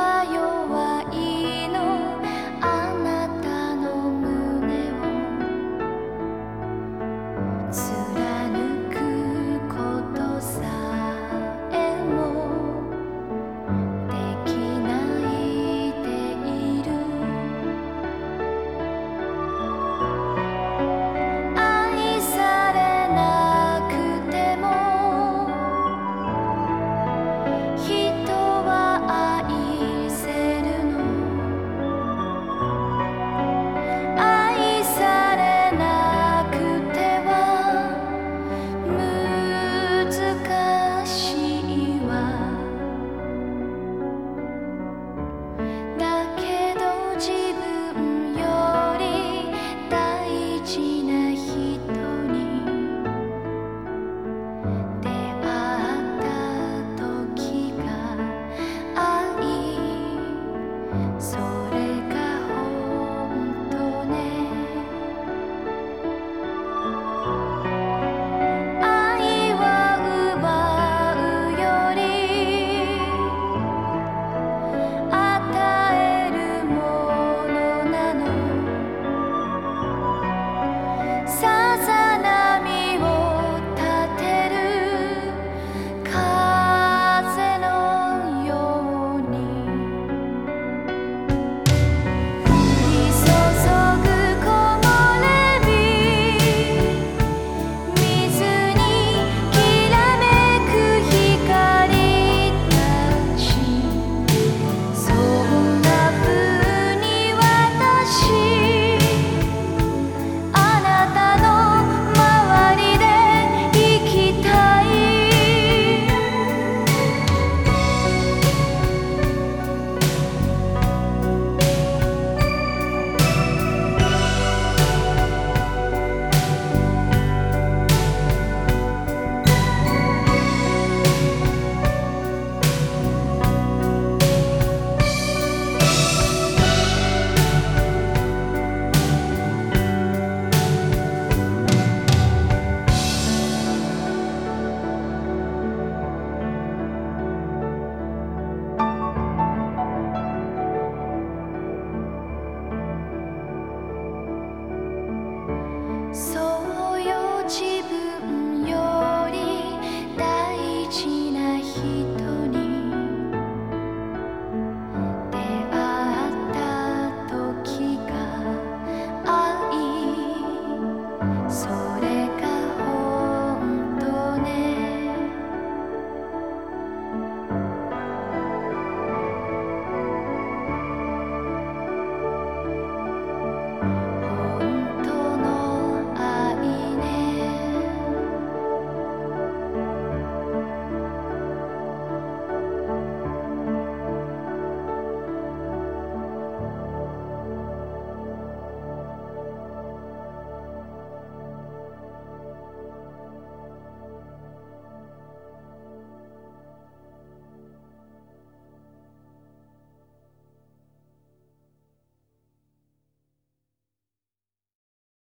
why, oh why?